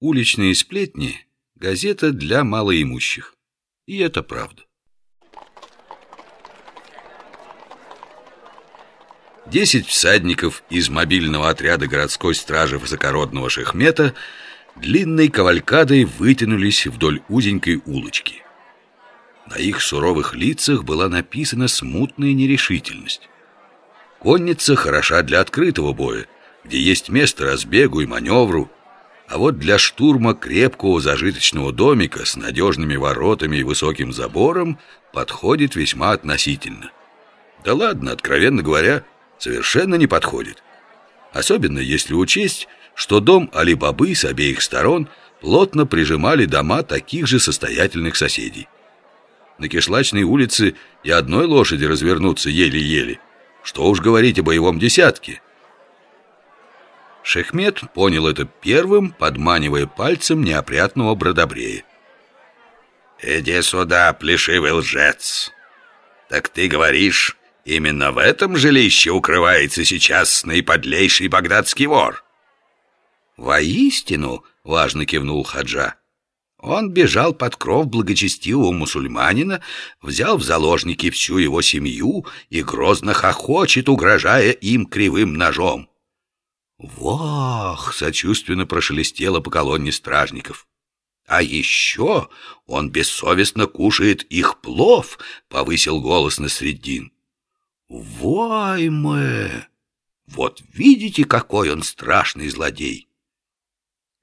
Уличные сплетни — газета для малоимущих. И это правда. Десять всадников из мобильного отряда городской стражи высокородного Шехмета длинной кавалькадой вытянулись вдоль узенькой улочки. На их суровых лицах была написана смутная нерешительность. Конница хороша для открытого боя, где есть место разбегу и маневру, а вот для штурма крепкого зажиточного домика с надежными воротами и высоким забором подходит весьма относительно. Да ладно, откровенно говоря, совершенно не подходит. Особенно если учесть, что дом Али-Бабы с обеих сторон плотно прижимали дома таких же состоятельных соседей. На Кишлачной улице и одной лошади развернуться еле-еле. Что уж говорить о боевом десятке. Шехмет понял это первым, подманивая пальцем неопрятного бродобрея. «Иди сюда, плешивый лжец! Так ты говоришь, именно в этом жилище укрывается сейчас наиподлейший багдадский вор?» «Воистину!» — важно кивнул Хаджа. Он бежал под кров благочестивого мусульманина, взял в заложники всю его семью и грозно хохочет, угрожая им кривым ножом. «Вах!» — сочувственно прошелестело по колонне стражников. «А еще он бессовестно кушает их плов!» — повысил голос Насреддин. «Войме! Вот видите, какой он страшный злодей!»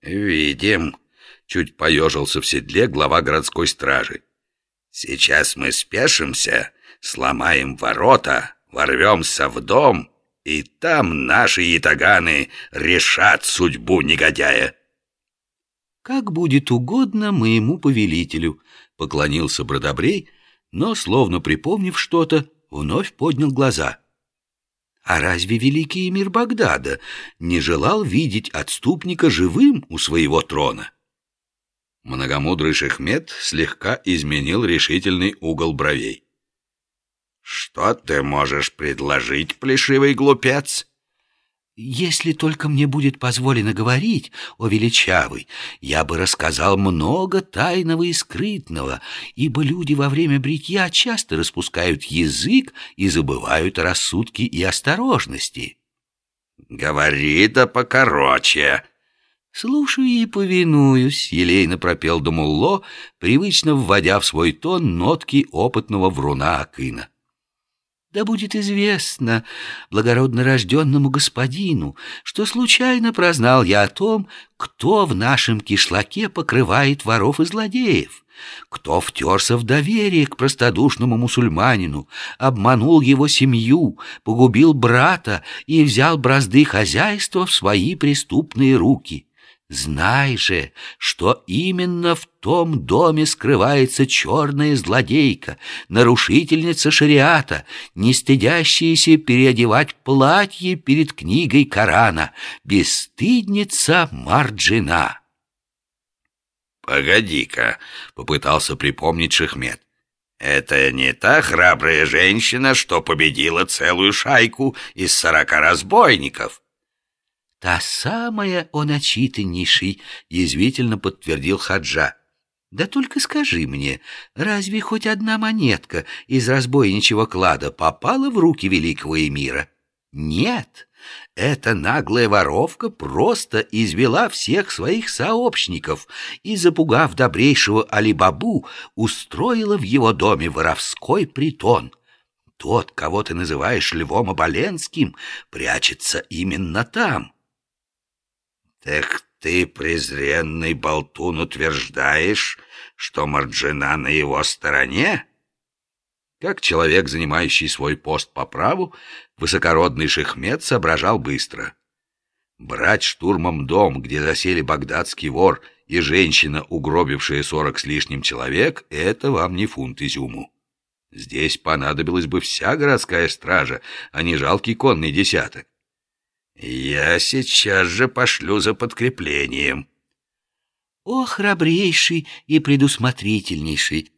«Видим!» Чуть поежился в седле глава городской стражи. «Сейчас мы спешимся, сломаем ворота, ворвемся в дом, и там наши ятаганы решат судьбу негодяя». «Как будет угодно моему повелителю», — поклонился Бродобрей, но, словно припомнив что-то, вновь поднял глаза. «А разве великий эмир Багдада не желал видеть отступника живым у своего трона?» Многомудрый Шехмет слегка изменил решительный угол бровей. «Что ты можешь предложить, плешивый глупец?» «Если только мне будет позволено говорить, о величавый, я бы рассказал много тайного и скрытного, ибо люди во время бритья часто распускают язык и забывают о рассудке и осторожности». «Говори да покороче», «Слушаю и повинуюсь», — елейно пропел Думулло, привычно вводя в свой тон нотки опытного вруна Акына. «Да будет известно благородно рожденному господину, что случайно прознал я о том, кто в нашем кишлаке покрывает воров и злодеев, кто втерся в доверие к простодушному мусульманину, обманул его семью, погубил брата и взял бразды хозяйства в свои преступные руки». Знай же, что именно в том доме скрывается черная злодейка, нарушительница шариата, не стыдящаяся переодевать платье перед книгой Корана, бесстыдница Марджина. «Погоди-ка», — попытался припомнить Шехмет. «Это не та храбрая женщина, что победила целую шайку из сорока разбойников?» «Та самая, он очитаннейший», — язвительно подтвердил Хаджа. «Да только скажи мне, разве хоть одна монетка из разбойничьего клада попала в руки великого эмира?» «Нет, эта наглая воровка просто извела всех своих сообщников и, запугав добрейшего Алибабу, устроила в его доме воровской притон». Тот, кого ты называешь Львом Оболенским, прячется именно там. «Так ты, презренный болтун, утверждаешь, что Марджина на его стороне?» Как человек, занимающий свой пост по праву, высокородный шехмет соображал быстро. Брать штурмом дом, где засели багдадский вор и женщина, угробившая сорок с лишним человек, это вам не фунт изюму. Здесь понадобилась бы вся городская стража, а не жалкий конный десяток. «Я сейчас же пошлю за подкреплением». «О, храбрейший и предусмотрительнейший!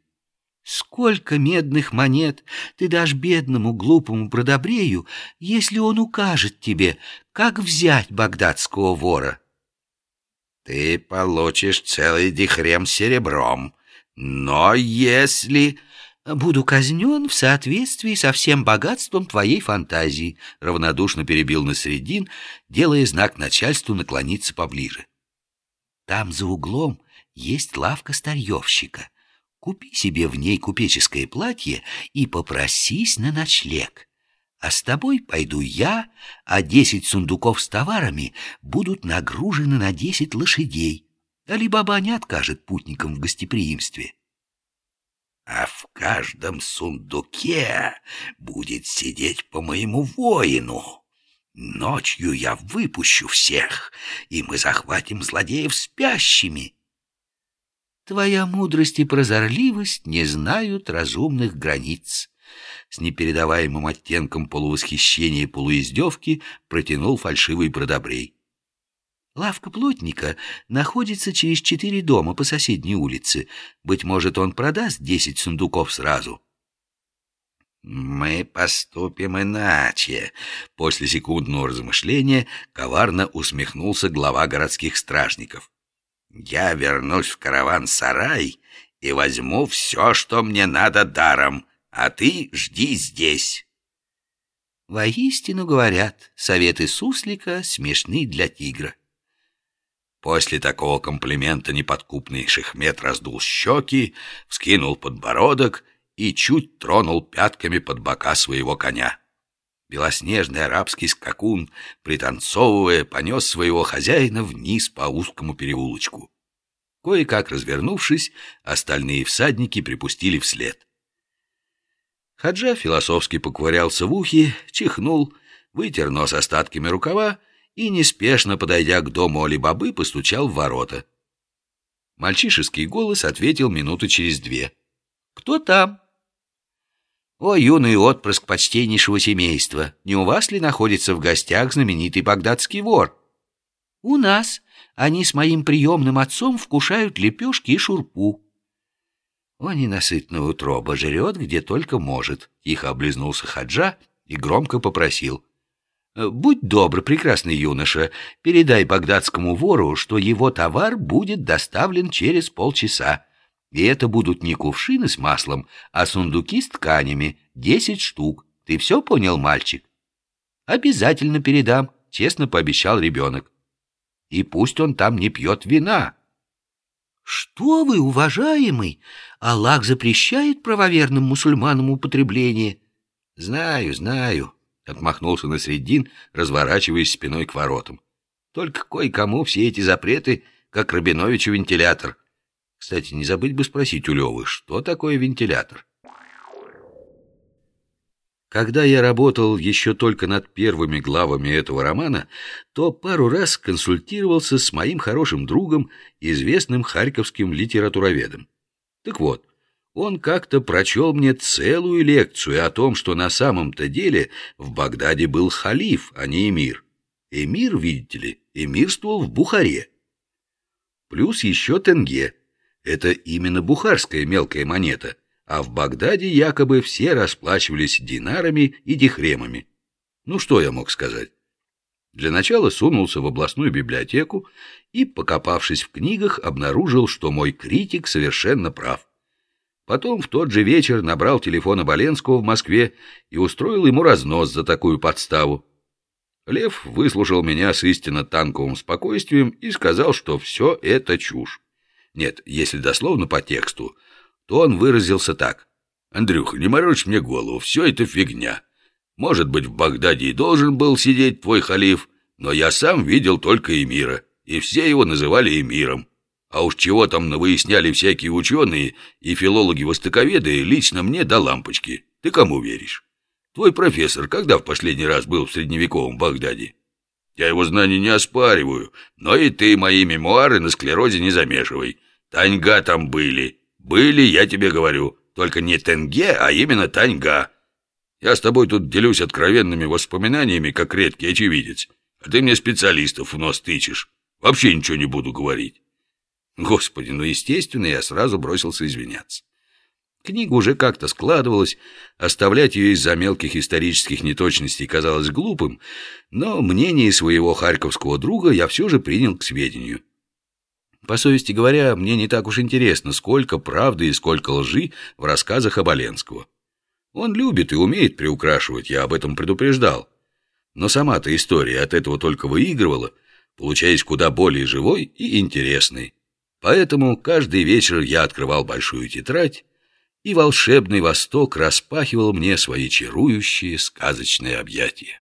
Сколько медных монет ты дашь бедному глупому продобрею, если он укажет тебе, как взять багдадского вора?» ты получишь целый дихрем серебром. Но если...» «Буду казнен в соответствии со всем богатством твоей фантазии», — равнодушно перебил Насредин, делая знак начальству наклониться поближе. «Там за углом есть лавка старьевщика. Купи себе в ней купеческое платье и попросись на ночлег. А с тобой пойду я, а десять сундуков с товарами будут нагружены на десять лошадей. Али-Баба не откажет путникам в гостеприимстве» а в каждом сундуке будет сидеть по моему воину. Ночью я выпущу всех, и мы захватим злодеев спящими. Твоя мудрость и прозорливость не знают разумных границ. С непередаваемым оттенком полувосхищения и полуиздевки протянул фальшивый продобрей. Лавка плотника находится через четыре дома по соседней улице. Быть может, он продаст десять сундуков сразу. «Мы поступим иначе», — после секундного размышления коварно усмехнулся глава городских стражников. «Я вернусь в караван-сарай и возьму все, что мне надо даром, а ты жди здесь». Воистину говорят, советы суслика смешны для тигра. После такого комплимента неподкупный Шехмет раздул щеки, вскинул подбородок и чуть тронул пятками под бока своего коня. Белоснежный арабский скакун, пританцовывая, понес своего хозяина вниз по узкому переулочку. Кое-как развернувшись, остальные всадники припустили вслед. Хаджа философски поковырялся в ухе, чихнул, вытер нос остатками рукава и, неспешно подойдя к дому Али-Бабы, постучал в ворота. Мальчишеский голос ответил минуты через две. «Кто там?» «О, юный отпрыск почтеннейшего семейства, не у вас ли находится в гостях знаменитый багдадский вор?» «У нас. Они с моим приемным отцом вкушают лепешки и шурпу». «О, ненасытная утроба жрет, где только может», — тихо облизнулся Хаджа и громко попросил. «Будь добр, прекрасный юноша, передай багдадскому вору, что его товар будет доставлен через полчаса. И это будут не кувшины с маслом, а сундуки с тканями, десять штук. Ты все понял, мальчик?» «Обязательно передам», — честно пообещал ребенок. «И пусть он там не пьет вина». «Что вы, уважаемый? Аллах запрещает правоверным мусульманам употребление». «Знаю, знаю», Отмахнулся на средин, разворачиваясь спиной к воротам. Только кое-кому все эти запреты, как Рабиновичу вентилятор. Кстати, не забыть бы спросить у Левы, что такое вентилятор? Когда я работал еще только над первыми главами этого романа, то пару раз консультировался с моим хорошим другом, известным харьковским литературоведом. Так вот, он как-то прочел мне целую лекцию о том, что на самом-то деле в Багдаде был халиф, а не эмир. Эмир, видите ли, эмирствовал в Бухаре. Плюс еще тенге. Это именно бухарская мелкая монета, а в Багдаде якобы все расплачивались динарами и дихремами. Ну, что я мог сказать? Для начала сунулся в областную библиотеку и, покопавшись в книгах, обнаружил, что мой критик совершенно прав. Потом в тот же вечер набрал телефон Оболенского в Москве и устроил ему разнос за такую подставу. Лев выслушал меня с истинно танковым спокойствием и сказал, что все это чушь. Нет, если дословно по тексту, то он выразился так. «Андрюха, не морочь мне голову, все это фигня. Может быть, в Багдаде и должен был сидеть твой халиф, но я сам видел только эмира, и все его называли эмиром. А уж чего там выясняли всякие ученые и филологи-востоковеды, лично мне до лампочки. Ты кому веришь? Твой профессор когда в последний раз был в средневековом Багдаде? Я его знаний не оспариваю, но и ты мои мемуары на склерозе не замешивай. Таньга там были. Были, я тебе говорю. Только не тенге, а именно таньга. Я с тобой тут делюсь откровенными воспоминаниями, как редкий очевидец. А ты мне специалистов в нос тычешь. Вообще ничего не буду говорить. Господи, ну, естественно, я сразу бросился извиняться. Книга уже как-то складывалась, оставлять ее из-за мелких исторических неточностей казалось глупым, но мнение своего харьковского друга я все же принял к сведению. По совести говоря, мне не так уж интересно, сколько правды и сколько лжи в рассказах Оболенского. Он любит и умеет приукрашивать, я об этом предупреждал. Но сама-то история от этого только выигрывала, получаясь куда более живой и интересной. Поэтому каждый вечер я открывал большую тетрадь, и волшебный Восток распахивал мне свои чарующие сказочные объятия.